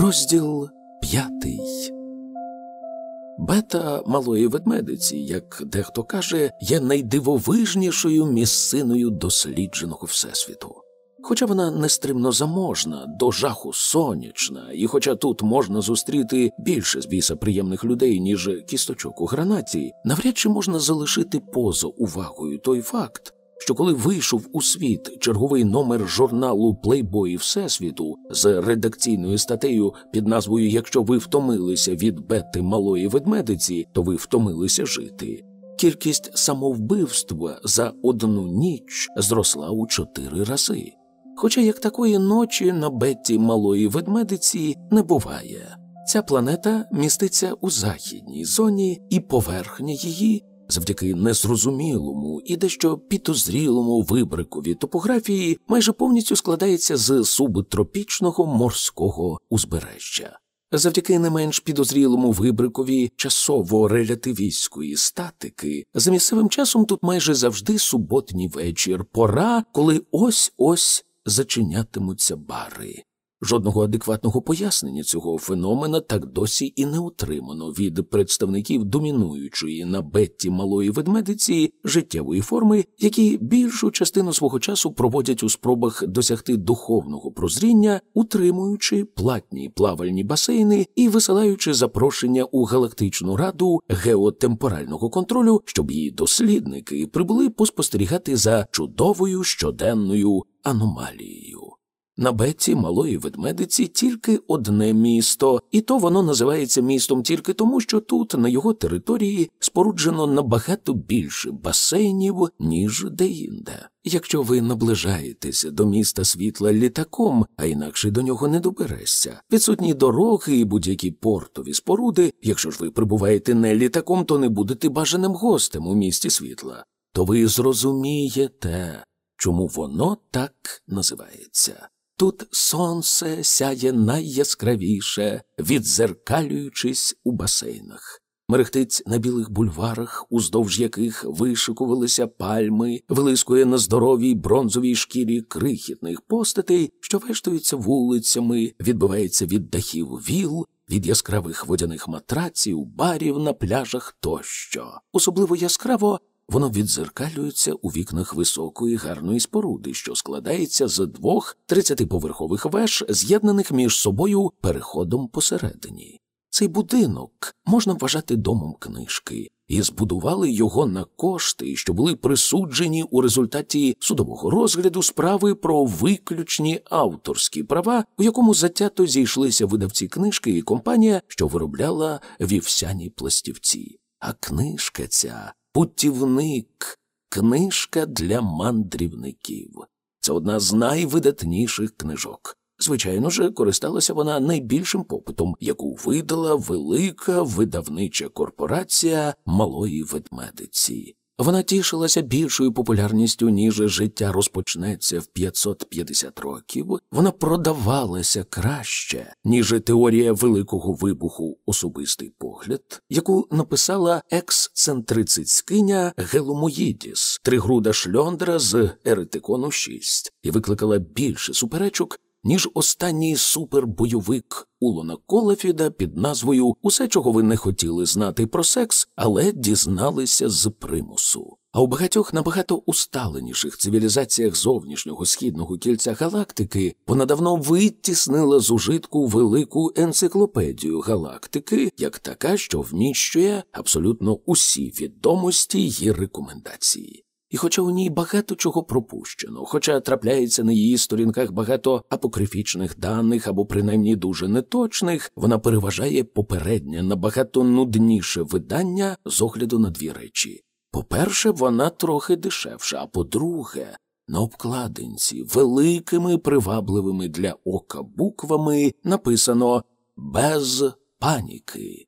Розділ п'ятий. Бета малої ведмедиці, як дехто каже, є найдивовижнішою місциною дослідженого всесвіту. Хоча вона нестримно заможна, до жаху сонячна, і хоча тут можна зустріти більше з біса приємних людей, ніж кісточок у гранаті, навряд чи можна залишити поза увагою той факт, що коли вийшов у світ черговий номер журналу Плейбої Всесвіту з редакційною статтею під назвою Якщо ви втомилися від бети малої ведмедиці, то ви втомилися жити. Кількість самовбивства за одну ніч зросла у чотири рази. Хоча як такої ночі на бетті малої ведмедиці не буває. Ця планета міститься у західній зоні, і поверхня її завдяки незрозумілому і дещо підозрілому вибрикові топографії майже повністю складається з субтропічного морського узбережжя. Завдяки не менш підозрілому вибрикові часово-релятивістської статики, за місцевим часом тут майже завжди суботній вечір, пора, коли ось ось зачинятимуться бари. Жодного адекватного пояснення цього феномена так досі і не отримано від представників домінуючої на бетті малої ведмедиці життєвої форми, які більшу частину свого часу проводять у спробах досягти духовного прозріння, утримуючи платні плавальні басейни і висилаючи запрошення у галактичну раду геотемпорального контролю, щоб її дослідники прибули поспостерігати за чудовою щоденною аномалією. На беті малої ведмедиці тільки одне місто, і то воно називається містом тільки тому, що тут, на його території, споруджено набагато більше басейнів, ніж деінде. Якщо ви наближаєтеся до міста світла літаком, а інакше до нього не доберешся, відсутні дороги і будь-які портові споруди, якщо ж ви прибуваєте не літаком, то не будете бажаним гостем у місті світла, то ви зрозумієте, чому воно так називається. Тут сонце сяє найяскравіше, відзеркалюючись у басейнах. Мерехтить на білих бульварах, уздовж яких вишикувалися пальми, вилискує на здоровій бронзовій шкірі крихітних постатей, що вештуються вулицями, відбивається від дахів віл, від яскравих водяних матраців, барів на пляжах тощо. Особливо яскраво Воно відзеркалюється у вікнах високої гарної споруди, що складається з двох тридцятиповерхових веж, з'єднаних між собою переходом посередині. Цей будинок можна вважати домом книжки, і збудували його на кошти, що були присуджені у результаті судового розгляду справи про виключні авторські права, у якому затято зійшлися видавці книжки і компанія, що виробляла вівсяні пластівці. А книжка ця Путівник, книжка для мандрівників. Це одна з найвидатніших книжок. Звичайно ж, користалася вона найбільшим попитом, яку видала велика видавнича корпорація малої ведмедиці. Вона тішилася більшою популярністю, ніж життя розпочнеться в 550 років. Вона продавалася краще, ніж теорія великого вибуху особистий погляд, яку написала ексцентрицицькиня Геломоїдіс, тригруда шльондра з Еретикону 6, і викликала більше суперечок, ніж останній супербойовик Улона Колефіда під назвою Усе, чого ви не хотіли знати про секс, але дізналися з примусу. А у багатьох набагато усталеніших цивілізаціях зовнішнього східного кільця галактики вона давно витіснила з ужитку велику енциклопедію галактики, як така, що вміщує абсолютно усі відомості й рекомендації. І хоча у ній багато чого пропущено, хоча трапляється на її сторінках багато апокрифічних даних або принаймні дуже неточних, вона переважає попереднє набагато нудніше видання з огляду на дві речі. По-перше, вона трохи дешевша, а по-друге, на обкладинці великими привабливими для ока буквами написано без паніки.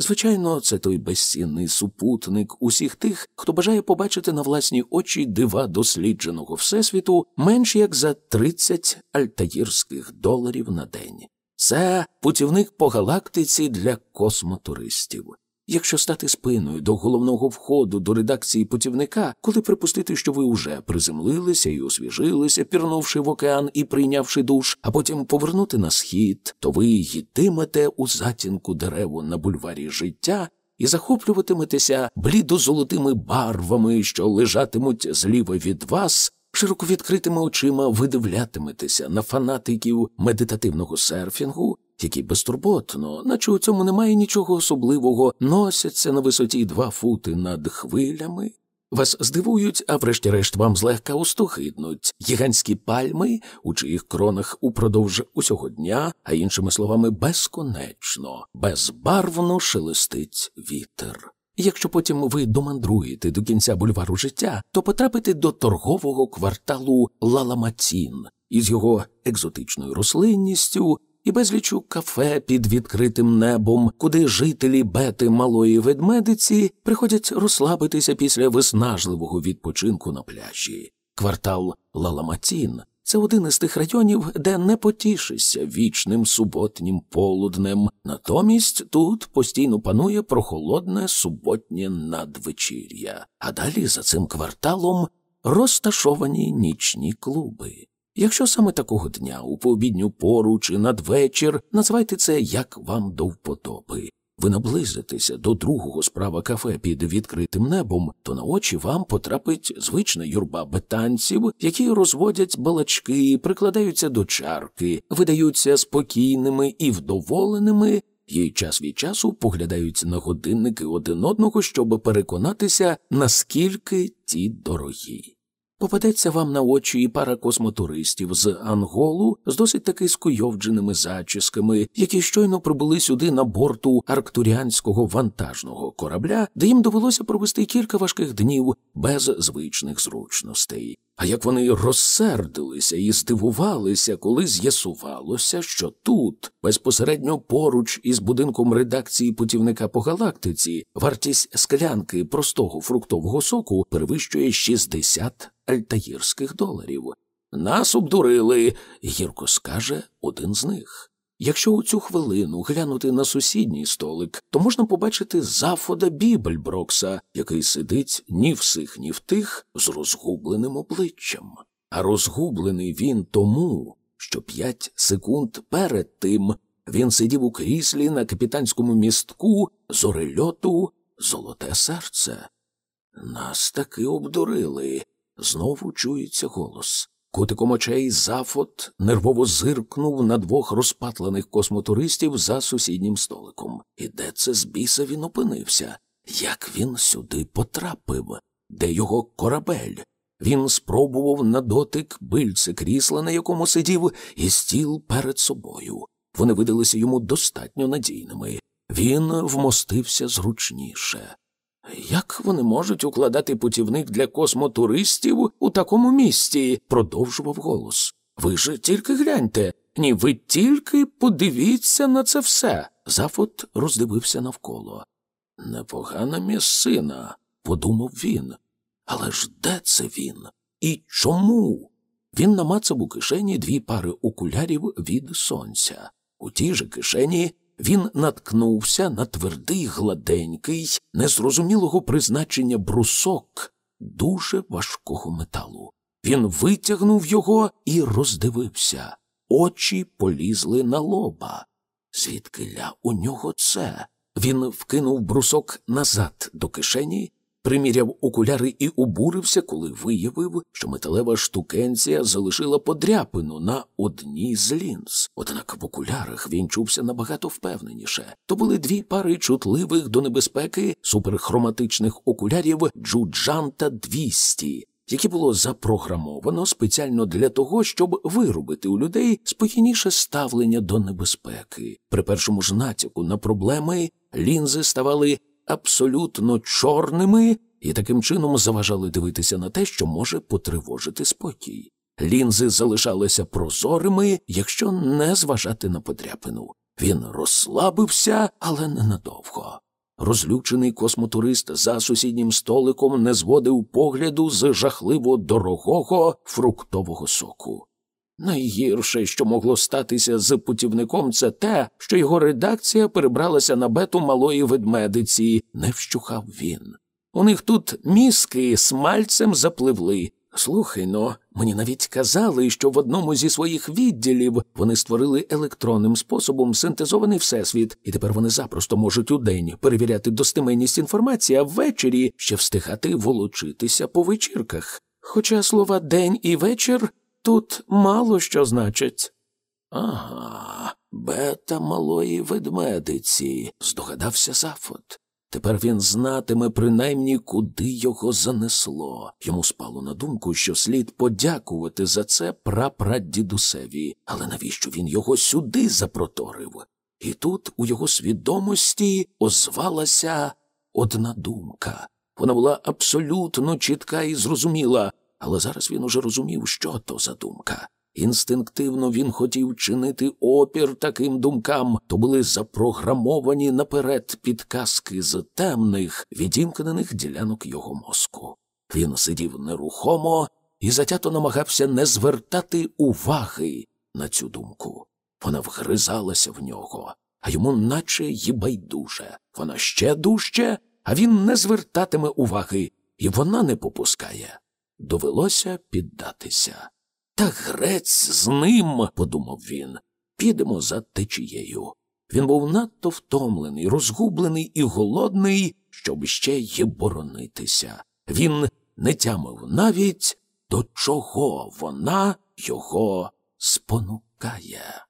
Звичайно, це той безцінний супутник усіх тих, хто бажає побачити на власні очі дива дослідженого всесвіту менш як за 30 альтаїрських доларів на день. Це путівник по галактиці для космотуристів. Якщо стати спиною до головного входу до редакції путівника, коли припустити, що ви уже приземлилися і освіжилися, пірнувши в океан і прийнявши душ, а потім повернути на схід, то ви йдимете у затінку дереву на бульварі життя і захоплюватиметеся блідо-золотими барвами, що лежатимуть зліва від вас. Широко відкритими очима видивлятиметеся на фанатиків медитативного серфінгу, які безтурботно, наче у цьому немає нічого особливого, носяться на висоті два фути над хвилями. Вас здивують, а врешті-решт вам злегка устохиднуть гігантські пальми, у чиїх кронах упродовж усього дня, а іншими словами, безконечно, безбарвно шелестить вітер. Якщо потім ви домандруєте до кінця бульвару життя, то потрапите до торгового кварталу Лаламацін із його екзотичною рослинністю, і безлічу кафе під відкритим небом, куди жителі бети малої ведмедиці приходять розслабитися після виснажливого відпочинку на пляжі. Квартал Лаламатін це один із тих районів, де не потішишся вічним суботнім полуднем. Натомість тут постійно панує прохолодне суботнє надвечір'я, а далі за цим кварталом розташовані нічні клуби. Якщо саме такого дня у пообідню пору чи надвечір, називайте це як вам до вподоби. Ви наблизитеся до другого справа кафе під відкритим небом, то на очі вам потрапить звична юрба бетанців, які розводять балачки, прикладаються до чарки, видаються спокійними і вдоволеними, і час від часу поглядають на годинники один одного, щоб переконатися, наскільки ті дорогі. Попадеться вам на очі і пара космотуристів з Анголу з досить таки скуйовдженими зачісками, які щойно прибули сюди на борту арктуріанського вантажного корабля, де їм довелося провести кілька важких днів без звичних зручностей. А як вони розсердилися і здивувалися, коли з'ясувалося, що тут, безпосередньо поруч із будинком редакції путівника по галактиці, вартість склянки простого фруктового соку перевищує 60 альтаїрських доларів. Нас обдурили, гірко скаже один з них. Якщо у цю хвилину глянути на сусідній столик, то можна побачити зафода Бібельброкса, який сидить ні в сих, ні в тих з розгубленим обличчям. А розгублений він тому, що п'ять секунд перед тим він сидів у кріслі на капітанському містку зорельоту Золоте серце. Нас таки обдурили. Знову чується голос. Кутиком очей Зафот нервово зиркнув на двох розпатлених космотуристів за сусіднім столиком. І де це з біса він опинився? Як він сюди потрапив? Де його корабель? Він спробував на дотик бильце крісла, на якому сидів, і стіл перед собою. Вони видалися йому достатньо надійними. Він вмостився зручніше. Як вони можуть укладати путівник для космотуристів у такому місці? продовжував голос. Ви ж тільки гляньте, ні, ви тільки подивіться на це все. Зафот роздивився навколо. Непогана місцина, подумав він. Але ж де це він? І чому? Він намацав у кишені дві пари окулярів від сонця. У тій же кишені він наткнувся на твердий, гладенький, незрозумілого призначення брусок дуже важкого металу. Він витягнув його і роздивився. Очі полізли на лоба. Звідки ля у нього це? Він вкинув брусок назад до кишені приміряв окуляри і обурився, коли виявив, що металева штукенція залишила подряпину на одній з лінз. Однак в окулярах він чувся набагато впевненіше. То були дві пари чутливих до небезпеки суперхроматичних окулярів Джуджанта 200, які було запрограмовано спеціально для того, щоб виробити у людей спокійніше ставлення до небезпеки. При першому ж натяку на проблеми лінзи ставали абсолютно чорними і таким чином заважали дивитися на те, що може потривожити спокій. Лінзи залишалися прозорими, якщо не зважати на подряпину. Він розслабився, але ненадовго. Розлючений космотурист за сусіднім столиком не зводив погляду з жахливо дорогого фруктового соку. Найгірше, що могло статися з путівником, це те, що його редакція перебралася на бету малої ведмедиці, не вщухав він. У них тут мізки смальцем запливли. Слухай но, мені навіть казали, що в одному зі своїх відділів вони створили електронним способом синтезований всесвіт, і тепер вони запросто можуть удень перевіряти достеменність інформації, а ввечері ще встигати волочитися по вечірках. Хоча слова день і вечір тут мало що значать. Ага, бета малої ведмедиці, здогадався Зафот. Тепер він знатиме принаймні, куди його занесло. Йому спало на думку, що слід подякувати за це прапрадідусеві, але навіщо він його сюди запроторив? І тут у його свідомості озвалася одна думка. Вона була абсолютно чітка і зрозуміла, але зараз він уже розумів, що то за думка. Інстинктивно він хотів чинити опір таким думкам, то були запрограмовані наперед підказки з темних, відімкнених ділянок його мозку. Він сидів нерухомо і затято намагався не звертати уваги на цю думку. Вона вгризалася в нього, а йому наче й байдуже. Вона ще дужче, а він не звертатиме уваги, і вона не попускає. Довелося піддатися. Та грець з ним, подумав він, підемо за течією. Він був надто втомлений, розгублений і голодний, щоб ще й боронитися. Він не тямив навіть, до чого вона його спонукає.